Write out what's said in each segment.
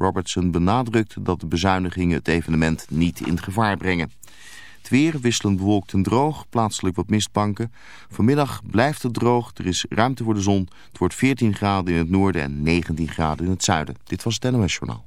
Robertson benadrukt dat de bezuinigingen het evenement niet in gevaar brengen. Het weer wisselend bewolkt en droog, plaatselijk wat mistbanken. Vanmiddag blijft het droog, er is ruimte voor de zon. Het wordt 14 graden in het noorden en 19 graden in het zuiden. Dit was het NOS Journaal.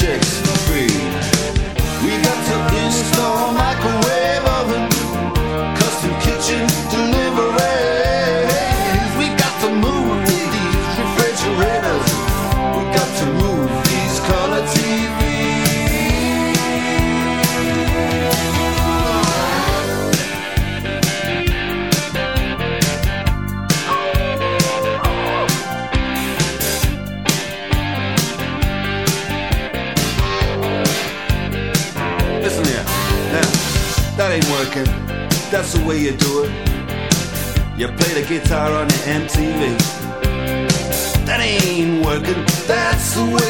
chicks. away.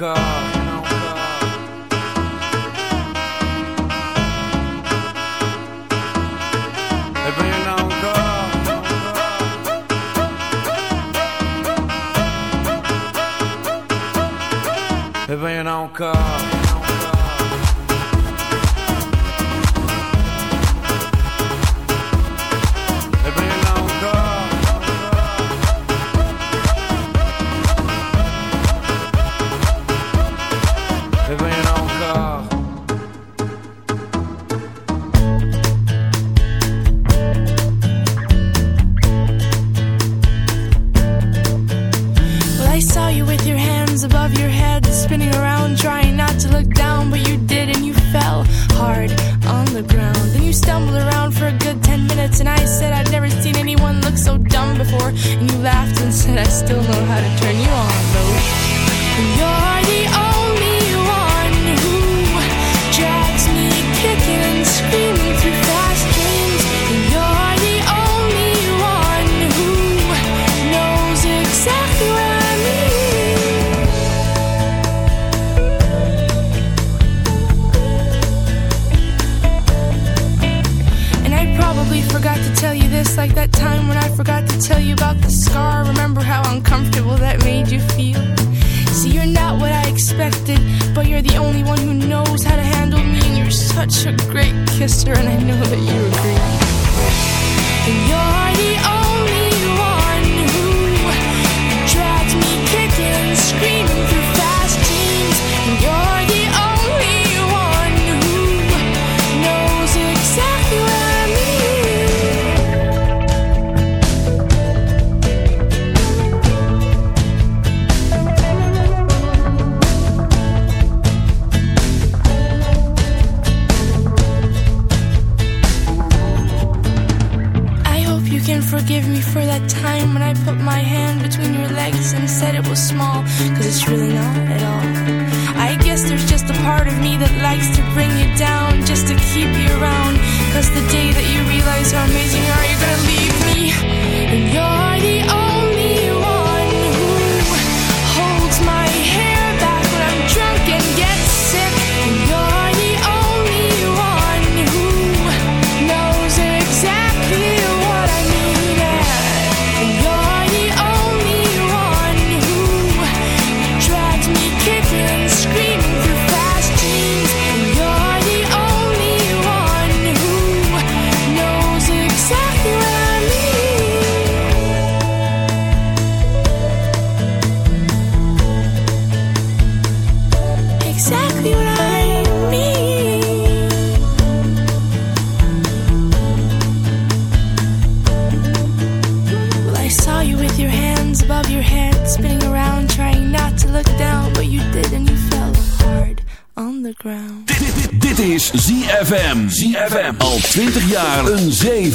encore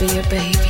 be a baby.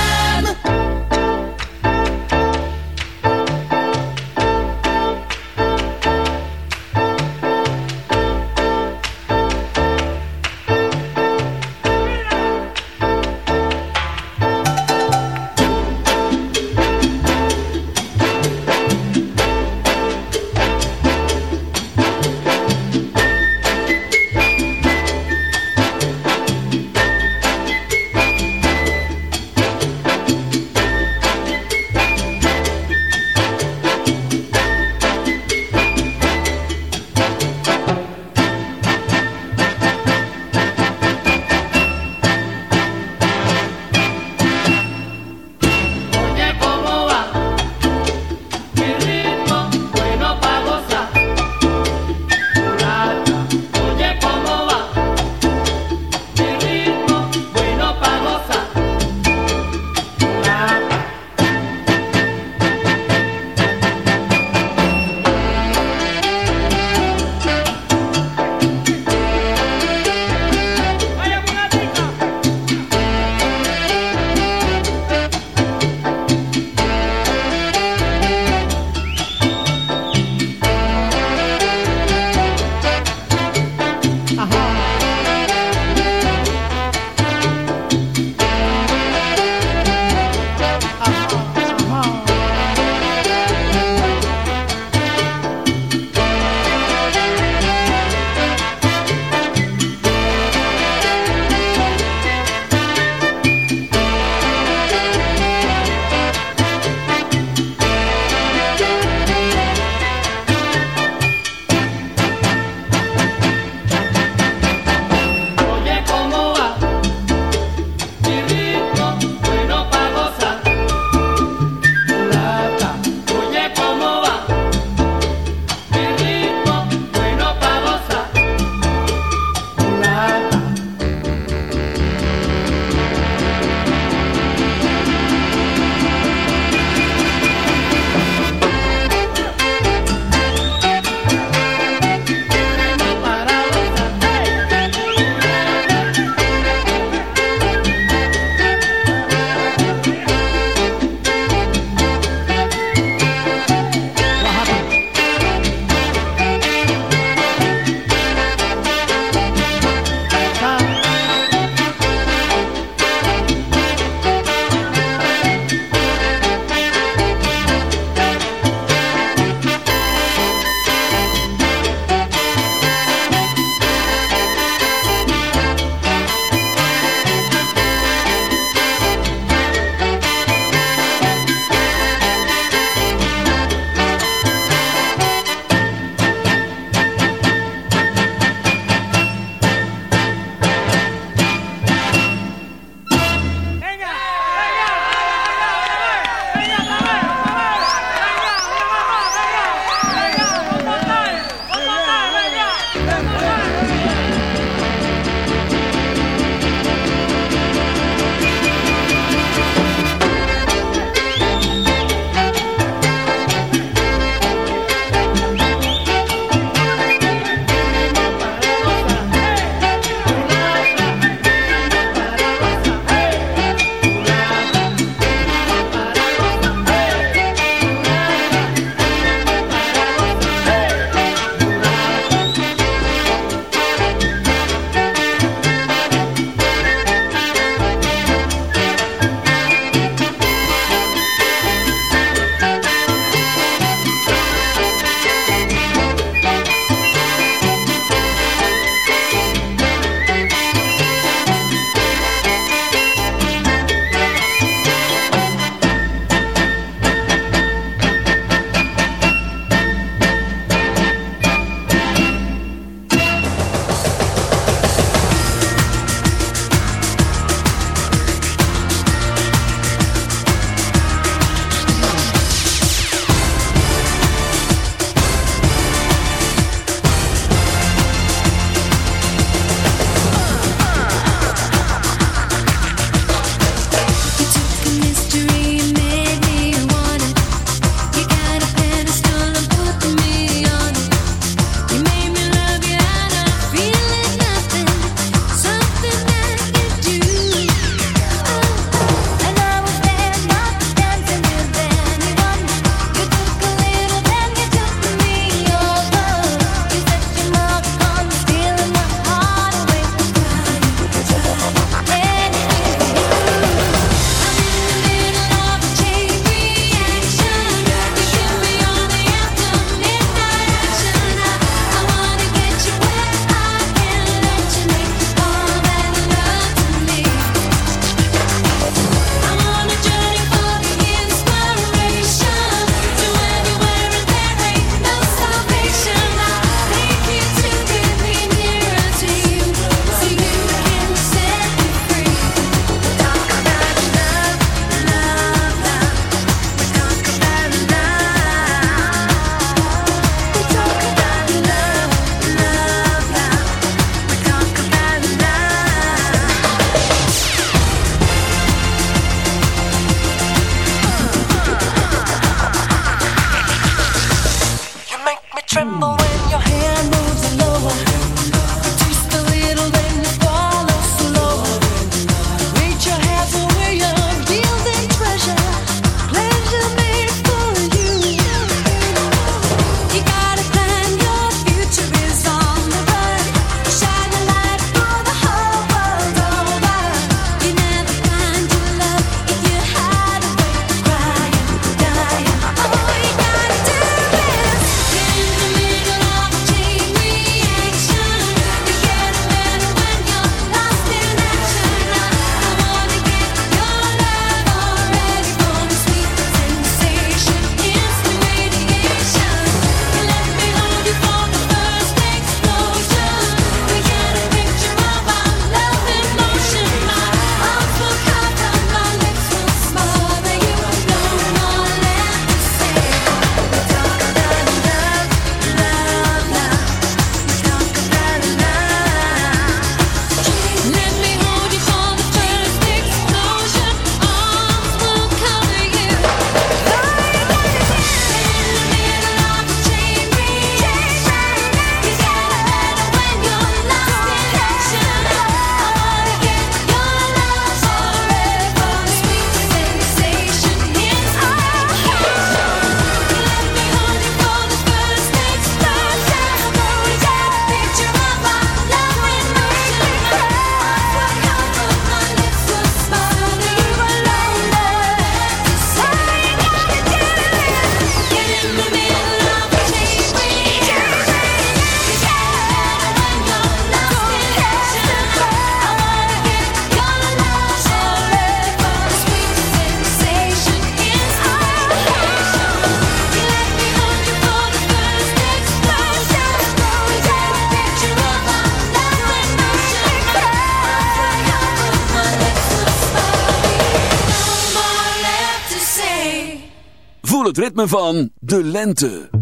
Ritme van de lente.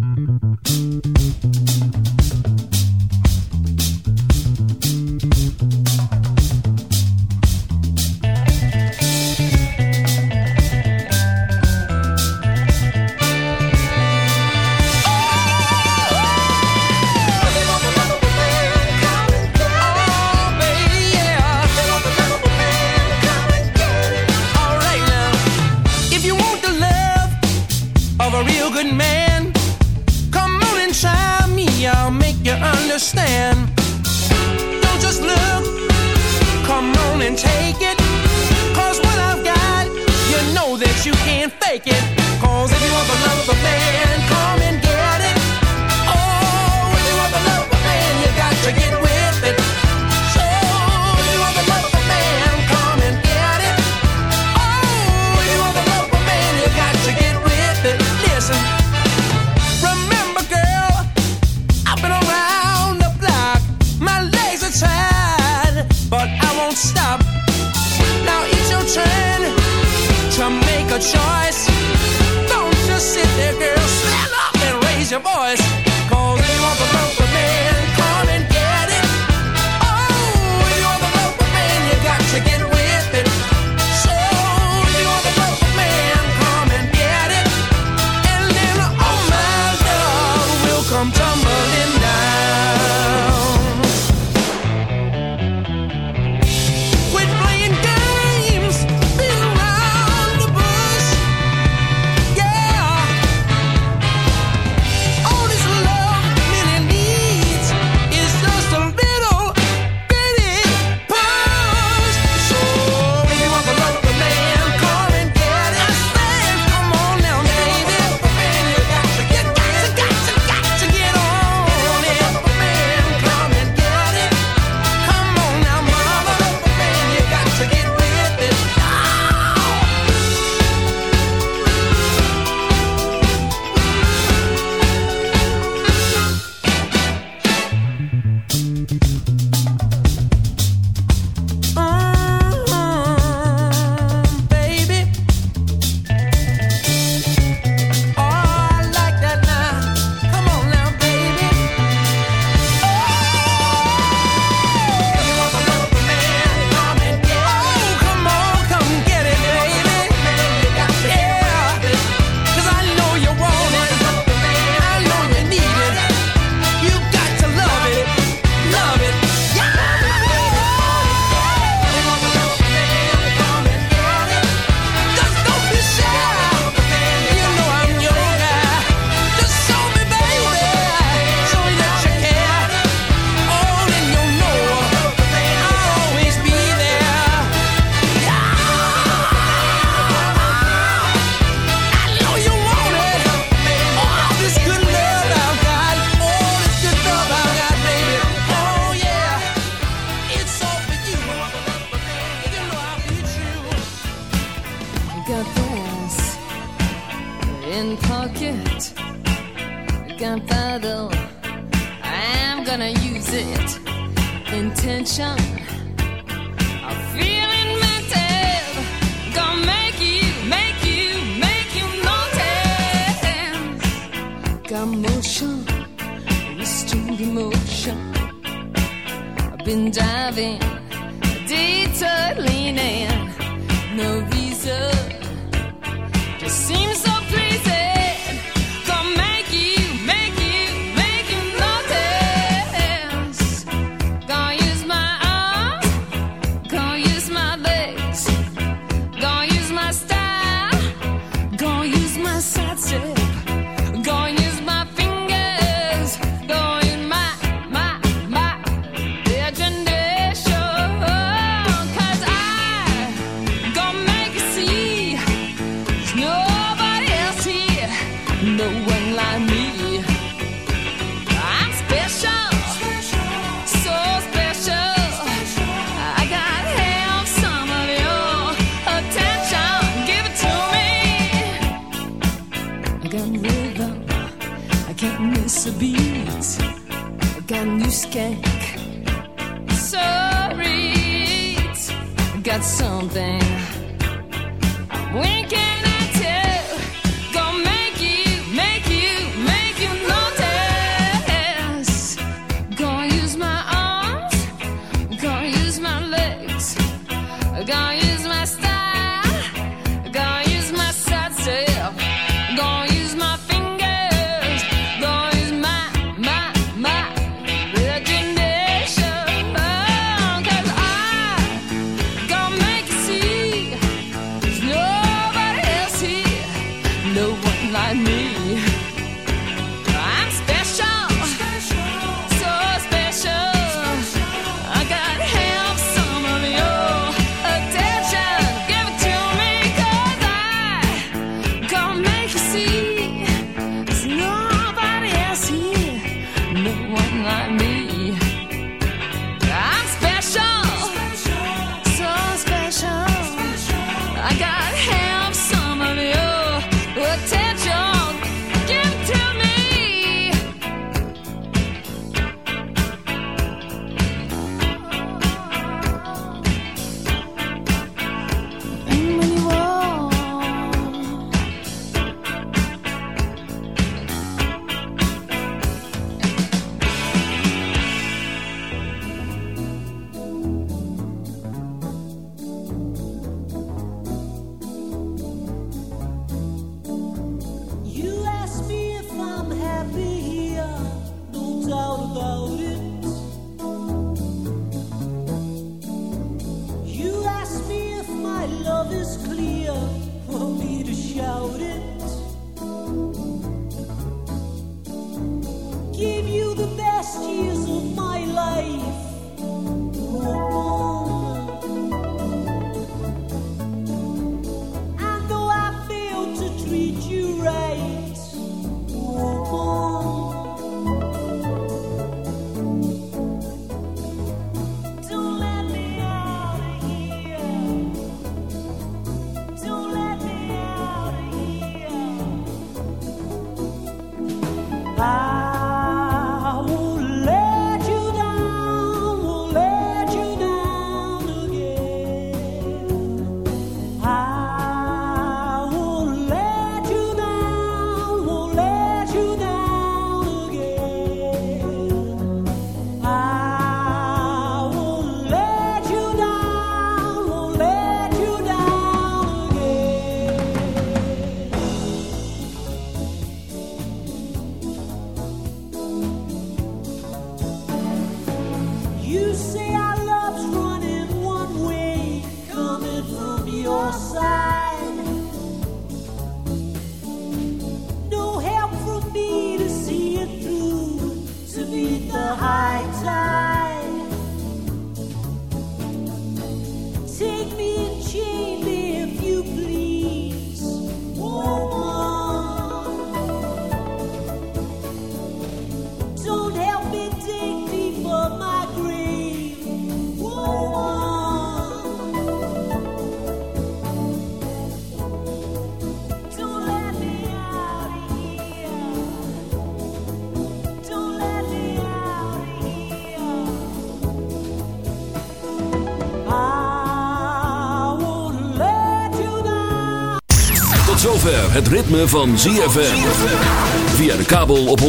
Zover het ritme van ZFM. Via de kabel op 104.5.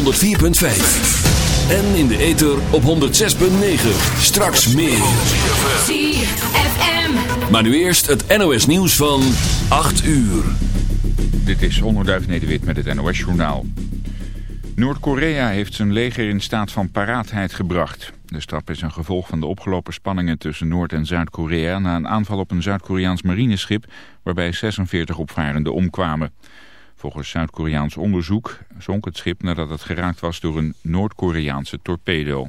En in de ether op 106.9. Straks meer. ZFM. Maar nu eerst het NOS nieuws van 8 uur. Dit is Onderduif Nederwit met het NOS Journaal. Noord-Korea heeft zijn leger in staat van paraatheid gebracht. De stap is een gevolg van de opgelopen spanningen tussen Noord- en Zuid-Korea... na een aanval op een Zuid-Koreaans marineschip waarbij 46 opvarenden omkwamen. Volgens Zuid-Koreaans onderzoek zonk het schip nadat het geraakt was door een Noord-Koreaanse torpedo.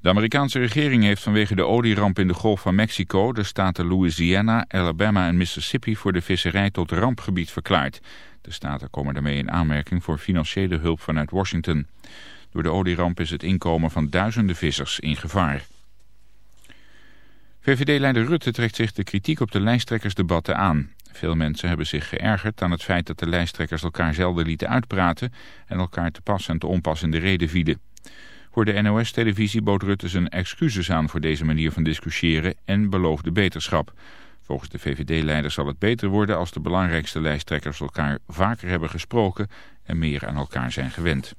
De Amerikaanse regering heeft vanwege de olieramp in de Golf van Mexico... de staten Louisiana, Alabama en Mississippi voor de visserij tot rampgebied verklaard. De staten komen daarmee in aanmerking voor financiële hulp vanuit Washington. Door de olieramp is het inkomen van duizenden vissers in gevaar. VVD-leider Rutte trekt zich de kritiek op de lijsttrekkersdebatten aan. Veel mensen hebben zich geërgerd aan het feit dat de lijsttrekkers elkaar zelden lieten uitpraten... en elkaar te pas en te onpas in de reden vielen. Voor de NOS-televisie bood Rutte zijn excuses aan voor deze manier van discussiëren en beloofde beterschap. Volgens de VVD-leider zal het beter worden als de belangrijkste lijsttrekkers elkaar vaker hebben gesproken en meer aan elkaar zijn gewend.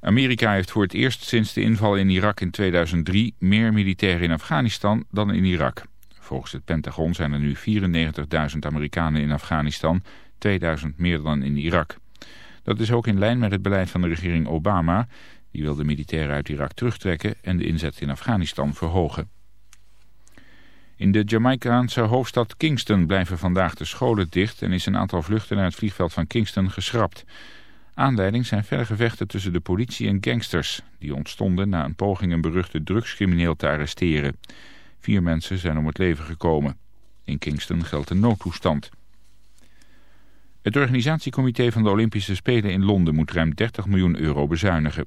Amerika heeft voor het eerst sinds de inval in Irak in 2003 meer militairen in Afghanistan dan in Irak. Volgens het Pentagon zijn er nu 94.000 Amerikanen in Afghanistan, 2000 meer dan in Irak. Dat is ook in lijn met het beleid van de regering Obama. Die wil de militairen uit Irak terugtrekken en de inzet in Afghanistan verhogen. In de Jamaicaanse hoofdstad Kingston blijven vandaag de scholen dicht en is een aantal vluchten naar het vliegveld van Kingston geschrapt. Aanleiding zijn verre gevechten tussen de politie en gangsters. Die ontstonden na een poging een beruchte drugscrimineel te arresteren. Vier mensen zijn om het leven gekomen. In Kingston geldt een noodtoestand. Het organisatiecomité van de Olympische Spelen in Londen moet ruim 30 miljoen euro bezuinigen.